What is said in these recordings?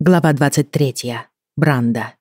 Глава 23. Бранда.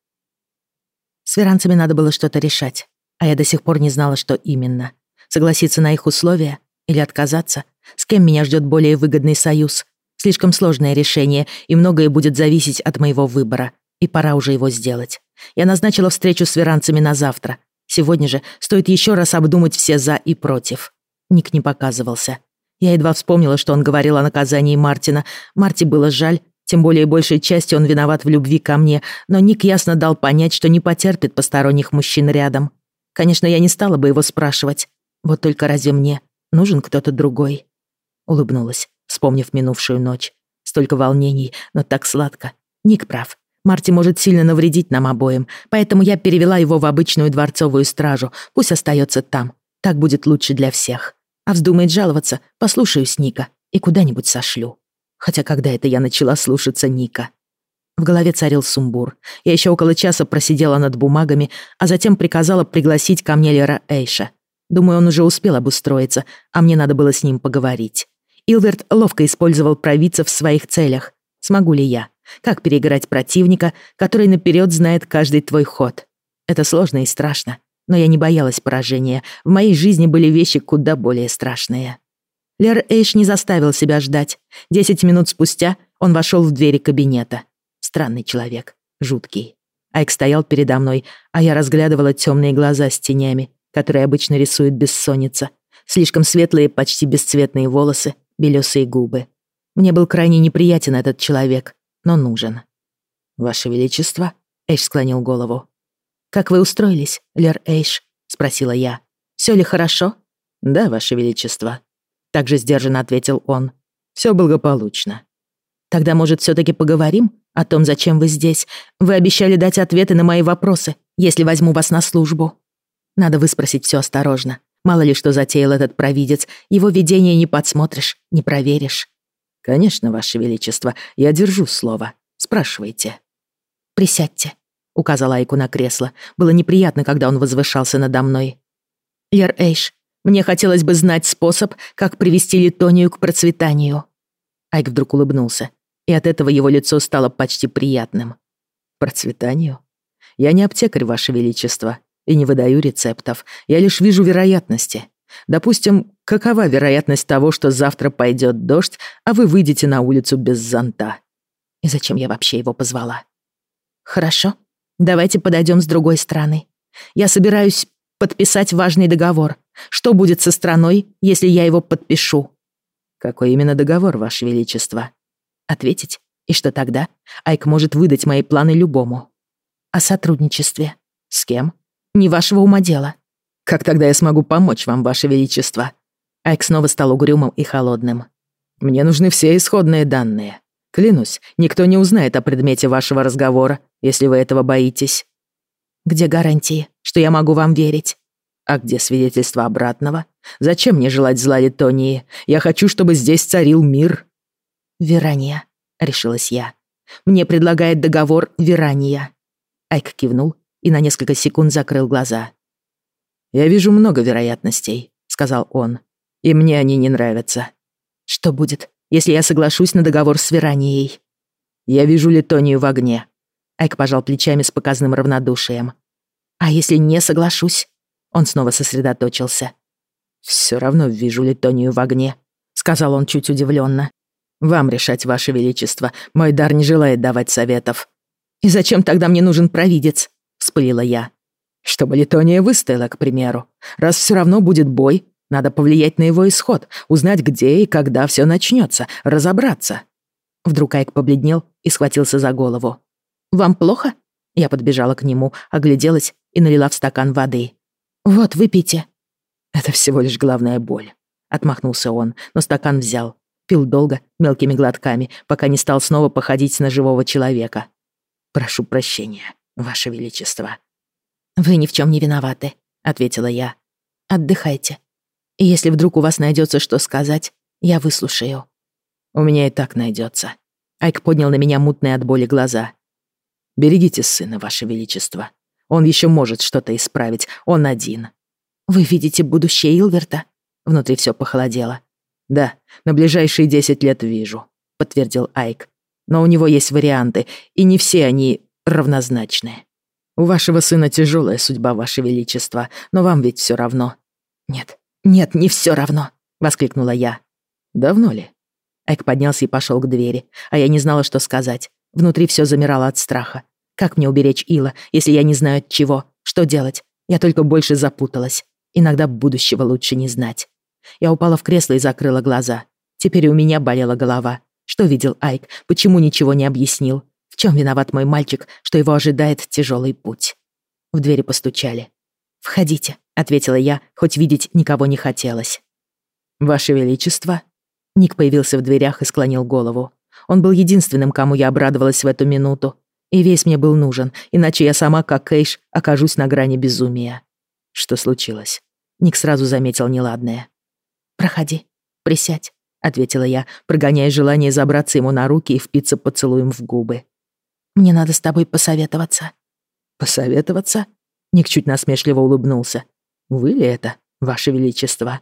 С веранцами надо было что-то решать, а я до сих пор не знала, что именно. Согласиться на их условия или отказаться? С кем меня ждет более выгодный союз? Слишком сложное решение, и многое будет зависеть от моего выбора. И пора уже его сделать. Я назначила встречу с веранцами на завтра. Сегодня же стоит еще раз обдумать все «за» и «против». Ник не показывался. Я едва вспомнила, что он говорил о наказании Мартина. Марти было жаль, тем более большей части он виноват в любви ко мне, но Ник ясно дал понять, что не потерпит посторонних мужчин рядом. Конечно, я не стала бы его спрашивать. Вот только разве мне нужен кто-то другой? Улыбнулась, вспомнив минувшую ночь. Столько волнений, но так сладко. Ник прав. Марти может сильно навредить нам обоим, поэтому я перевела его в обычную дворцовую стражу. Пусть остается там. Так будет лучше для всех. А вздумает жаловаться, послушаюсь Ника и куда-нибудь сошлю. Хотя когда это я начала слушаться Ника? В голове царил сумбур. Я еще около часа просидела над бумагами, а затем приказала пригласить ко мне Лера Эйша. Думаю, он уже успел обустроиться, а мне надо было с ним поговорить. Илверт ловко использовал провидцев в своих целях. Смогу ли я? Как переиграть противника, который наперед знает каждый твой ход? Это сложно и страшно. Но я не боялась поражения. В моей жизни были вещи куда более страшные. Лер Эйш не заставил себя ждать. Десять минут спустя он вошел в двери кабинета. Странный человек, жуткий. Айк стоял передо мной, а я разглядывала темные глаза с тенями, которые обычно рисует бессонница. Слишком светлые, почти бесцветные волосы, белесые губы. Мне был крайне неприятен этот человек, но нужен. «Ваше Величество?» — Эйш склонил голову. «Как вы устроились, Лер Эйш?» — спросила я. «Всё ли хорошо?» «Да, Ваше Величество», также сдержанно ответил он. Все благополучно. Тогда, может, все таки поговорим о том, зачем вы здесь? Вы обещали дать ответы на мои вопросы, если возьму вас на службу. Надо выспросить все осторожно. Мало ли что затеял этот провидец. Его видение не подсмотришь, не проверишь. Конечно, Ваше Величество, я держу слово. Спрашивайте. Присядьте, указала Айку на кресло. Было неприятно, когда он возвышался надо мной. Лер Эйш, мне хотелось бы знать способ, как привести Литонию к процветанию». Айк вдруг улыбнулся, и от этого его лицо стало почти приятным. «Процветанию? Я не аптекарь, Ваше Величество, и не выдаю рецептов. Я лишь вижу вероятности. Допустим, какова вероятность того, что завтра пойдет дождь, а вы выйдете на улицу без зонта? И зачем я вообще его позвала? Хорошо, давайте подойдем с другой стороны. Я собираюсь подписать важный договор. Что будет со страной, если я его подпишу? Какой именно договор, Ваше Величество? Ответить? И что тогда? Айк может выдать мои планы любому. О сотрудничестве. С кем? Не вашего ума дело. Как тогда я смогу помочь вам, Ваше Величество? Айк снова стал угрюмым и холодным. Мне нужны все исходные данные. Клянусь, никто не узнает о предмете вашего разговора, если вы этого боитесь. Где гарантии, что я могу вам верить? А где свидетельство обратного? Зачем мне желать зла Литонии? Я хочу, чтобы здесь царил мир. Верания, решилась я. Мне предлагает договор Верания. Айк кивнул и на несколько секунд закрыл глаза. «Я вижу много вероятностей», — сказал он. «И мне они не нравятся». «Что будет, если я соглашусь на договор с Веранией?» «Я вижу Литонию в огне. Айк пожал плечами с показным равнодушием. «А если не соглашусь?» Он снова сосредоточился. «Всё равно вижу Литонию в огне», — сказал он чуть удивленно. «Вам решать, Ваше Величество. Мой дар не желает давать советов». «И зачем тогда мне нужен провидец?» — вспылила я. «Чтобы Литония выстояла, к примеру. Раз всё равно будет бой, надо повлиять на его исход, узнать, где и когда всё начнётся, разобраться». Вдруг Айк побледнел и схватился за голову. Вам плохо?» Я подбежала к нему, огляделась и налила в стакан воды. «Вот, выпейте». «Это всего лишь главная боль», — отмахнулся он, но стакан взял. Пил долго, мелкими глотками, пока не стал снова походить на живого человека. «Прошу прощения, Ваше Величество». «Вы ни в чем не виноваты», — ответила я. «Отдыхайте. И если вдруг у вас найдется что сказать, я выслушаю». «У меня и так найдется. Айк поднял на меня мутные от боли глаза. Берегите сына, ваше величество. Он еще может что-то исправить. Он один. Вы видите будущее Илверта? Внутри все похолодело. Да, на ближайшие десять лет вижу, подтвердил Айк. Но у него есть варианты, и не все они равнозначны. У вашего сына тяжелая судьба, ваше величество, но вам ведь все равно. Нет, нет, не все равно, воскликнула я. Давно ли? Эк поднялся и пошел к двери, а я не знала, что сказать. Внутри все замирало от страха. Как мне уберечь Ила, если я не знаю от чего? Что делать? Я только больше запуталась. Иногда будущего лучше не знать. Я упала в кресло и закрыла глаза. Теперь у меня болела голова. Что видел Айк? Почему ничего не объяснил? В чем виноват мой мальчик, что его ожидает тяжелый путь? В двери постучали. «Входите», — ответила я, хоть видеть никого не хотелось. «Ваше Величество?» Ник появился в дверях и склонил голову. Он был единственным, кому я обрадовалась в эту минуту. И весь мне был нужен, иначе я сама, как Кейш, окажусь на грани безумия. Что случилось? Ник сразу заметил неладное. «Проходи, присядь», — ответила я, прогоняя желание забраться ему на руки и впиться поцелуем в губы. «Мне надо с тобой посоветоваться». «Посоветоваться?» Ник чуть насмешливо улыбнулся. «Вы ли это, Ваше Величество?»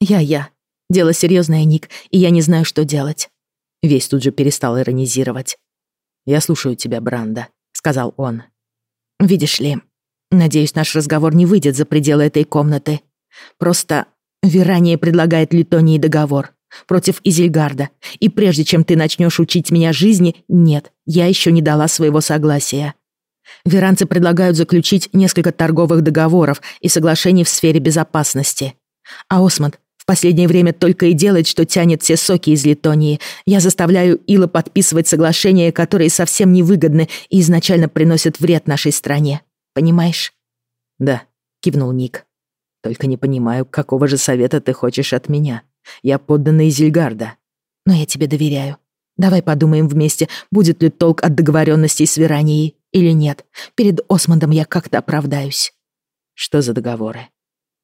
«Я-я. Дело серьезное, Ник, и я не знаю, что делать». Весь тут же перестал иронизировать. «Я слушаю тебя, Бранда», — сказал он. «Видишь ли, надеюсь, наш разговор не выйдет за пределы этой комнаты. Просто Верания предлагает Литонии договор против Изельгарда, и прежде чем ты начнешь учить меня жизни, нет, я еще не дала своего согласия. Веранцы предлагают заключить несколько торговых договоров и соглашений в сфере безопасности. А Осмонд в последнее время только и делает, что тянет все соки из Литонии. Я заставляю Ила подписывать соглашения, которые совсем невыгодны и изначально приносят вред нашей стране. Понимаешь? Да, кивнул Ник. Только не понимаю, какого же совета ты хочешь от меня. Я подданный Зельгарда. Но я тебе доверяю. Давай подумаем вместе, будет ли толк от договоренностей с Веранией или нет. Перед Осмондом я как-то оправдаюсь. Что за договоры?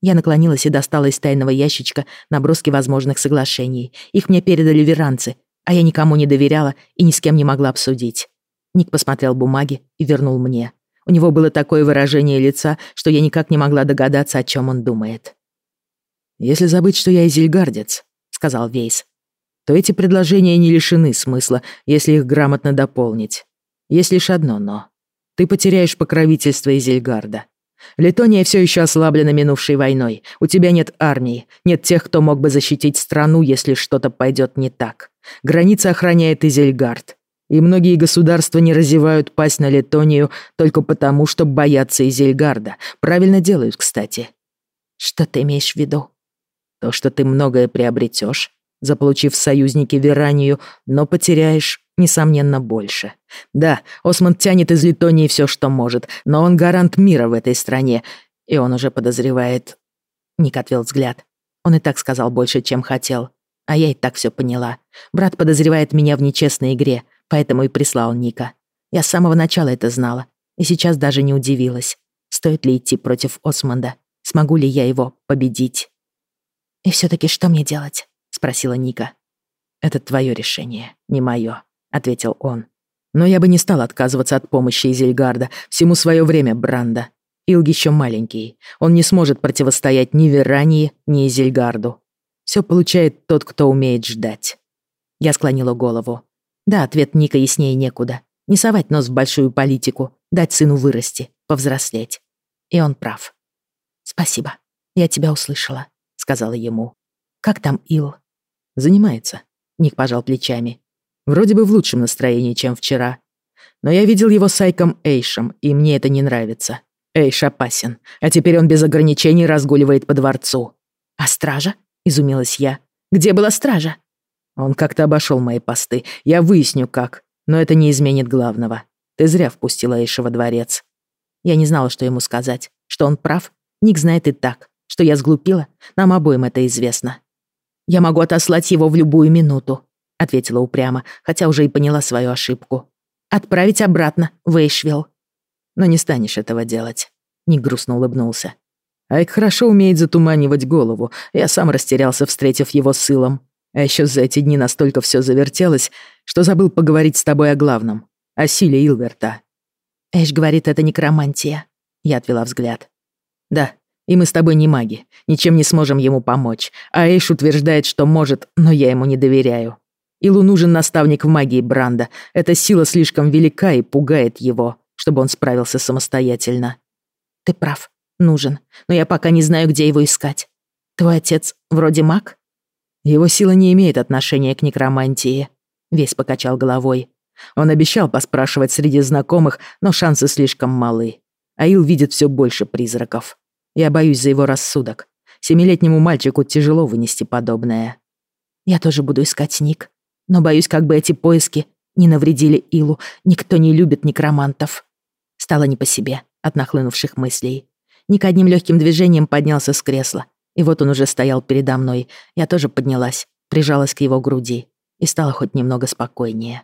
Я наклонилась и достала из тайного ящичка наброски возможных соглашений. Их мне передали веранцы, а я никому не доверяла и ни с кем не могла обсудить. Ник посмотрел бумаги и вернул мне. У него было такое выражение лица, что я никак не могла догадаться, о чем он думает. «Если забыть, что я изельгардец», — сказал Вейс, «то эти предложения не лишены смысла, если их грамотно дополнить. Есть лишь одно «но». Ты потеряешь покровительство Изельгарда. Литония все еще ослаблена минувшей войной. У тебя нет армии, нет тех, кто мог бы защитить страну, если что-то пойдет не так. Граница охраняет Изельгард. И многие государства не разевают пасть на Литонию только потому, что боятся Изельгарда. Правильно делают, кстати. Что ты имеешь в виду? То, что ты многое приобретешь, заполучив в союзники Веранию, но потеряешь несомненно, больше. Да, Осмонд тянет из Литонии все, что может, но он гарант мира в этой стране, и он уже подозревает... Ник отвел взгляд. Он и так сказал больше, чем хотел. А я и так все поняла. Брат подозревает меня в нечестной игре, поэтому и прислал Ника. Я с самого начала это знала, и сейчас даже не удивилась. Стоит ли идти против Осмонда? Смогу ли я его победить? «И все таки что мне делать?» — спросила Ника. «Это твое решение, не мое. — ответил он. «Но я бы не стал отказываться от помощи Изельгарда. Всему свое время, Бранда. Илг еще маленький. Он не сможет противостоять ни Верании, ни Изельгарду. Все получает тот, кто умеет ждать». Я склонила голову. Да, ответ Ника яснее некуда. Не совать нос в большую политику, дать сыну вырасти, повзрослеть. И он прав. «Спасибо, я тебя услышала», — сказала ему. «Как там Ил?» «Занимается», — Ник пожал плечами. Вроде бы в лучшем настроении, чем вчера. Но я видел его с Айком Эйшем, и мне это не нравится. Эйш опасен, а теперь он без ограничений разгуливает по дворцу. «А стража?» — изумилась я. «Где была стража?» Он как-то обошел мои посты. Я выясню, как. Но это не изменит главного. Ты зря впустила Эйша во дворец. Я не знала, что ему сказать. Что он прав. Ник знает и так. Что я сглупила. Нам обоим это известно. Я могу отослать его в любую минуту ответила упрямо, хотя уже и поняла свою ошибку. «Отправить обратно, в Эйшвилл». «Но не станешь этого делать», — Ник грустно улыбнулся. Айк хорошо умеет затуманивать голову. Я сам растерялся, встретив его с Илом. А еще за эти дни настолько все завертелось, что забыл поговорить с тобой о главном. О силе Илверта. Эш говорит, это некромантия. Я отвела взгляд. Да, и мы с тобой не маги. Ничем не сможем ему помочь. А Эш утверждает, что может, но я ему не доверяю. Илу нужен наставник в магии Бранда. Эта сила слишком велика и пугает его, чтобы он справился самостоятельно. Ты прав, нужен. Но я пока не знаю, где его искать. Твой отец вроде маг? Его сила не имеет отношения к некромантии. Весь покачал головой. Он обещал поспрашивать среди знакомых, но шансы слишком малы. Аил видит все больше призраков. Я боюсь за его рассудок. Семилетнему мальчику тяжело вынести подобное. Я тоже буду искать Ник. Но боюсь, как бы эти поиски не навредили Илу. Никто не любит некромантов. Стало не по себе от нахлынувших мыслей. Ник одним легким движением поднялся с кресла. И вот он уже стоял передо мной. Я тоже поднялась, прижалась к его груди и стала хоть немного спокойнее.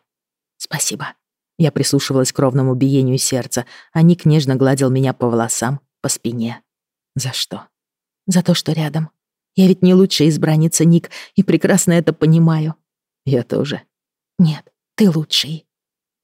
«Спасибо». Я прислушивалась к ровному биению сердца, а Ник нежно гладил меня по волосам, по спине. «За что?» «За то, что рядом. Я ведь не лучшая избранница, Ник, и прекрасно это понимаю». «Я тоже». «Нет, ты лучший».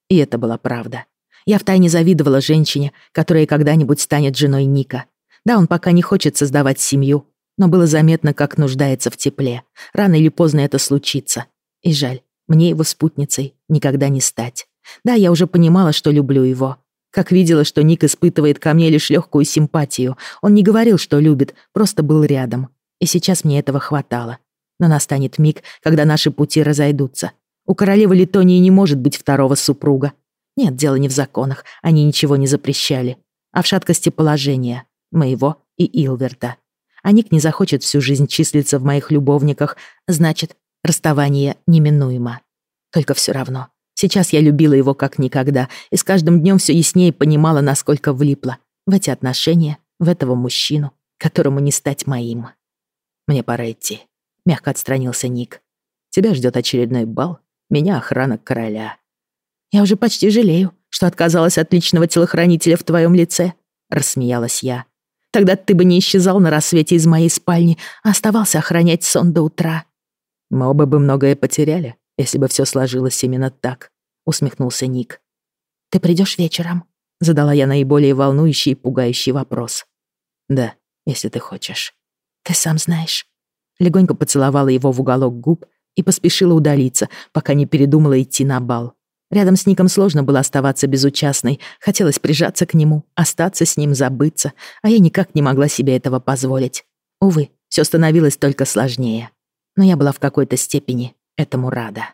И это была правда. Я втайне завидовала женщине, которая когда-нибудь станет женой Ника. Да, он пока не хочет создавать семью, но было заметно, как нуждается в тепле. Рано или поздно это случится. И жаль, мне его спутницей никогда не стать. Да, я уже понимала, что люблю его. Как видела, что Ник испытывает ко мне лишь легкую симпатию. Он не говорил, что любит, просто был рядом. И сейчас мне этого хватало. Но настанет миг, когда наши пути разойдутся. У королевы Литонии не может быть второго супруга. Нет, дело не в законах, они ничего не запрещали, а в шаткости положения моего и Илверта. А Ник не захочет всю жизнь числиться в моих любовниках, значит, расставание неминуемо. Только все равно, сейчас я любила его как никогда, и с каждым днем все яснее понимала, насколько влипла в эти отношения, в этого мужчину, которому не стать моим. Мне пора идти, мягко отстранился Ник. Тебя ждет очередной бал, меня охрана короля. Я уже почти жалею, что отказалась от личного телохранителя в твоем лице, рассмеялась я. Тогда ты бы не исчезал на рассвете из моей спальни, а оставался охранять сон до утра. Мы оба бы многое потеряли, если бы все сложилось именно так, усмехнулся Ник. Ты придешь вечером? Задала я наиболее волнующий и пугающий вопрос. Да, если ты хочешь. Ты сам знаешь. Легонько поцеловала его в уголок губ и поспешила удалиться, пока не передумала идти на бал. Рядом с Ником сложно было оставаться безучастной. Хотелось прижаться к нему, остаться с ним, забыться, а я никак не могла себе этого позволить. Увы, все становилось только сложнее. Но я была в какой-то степени этому рада.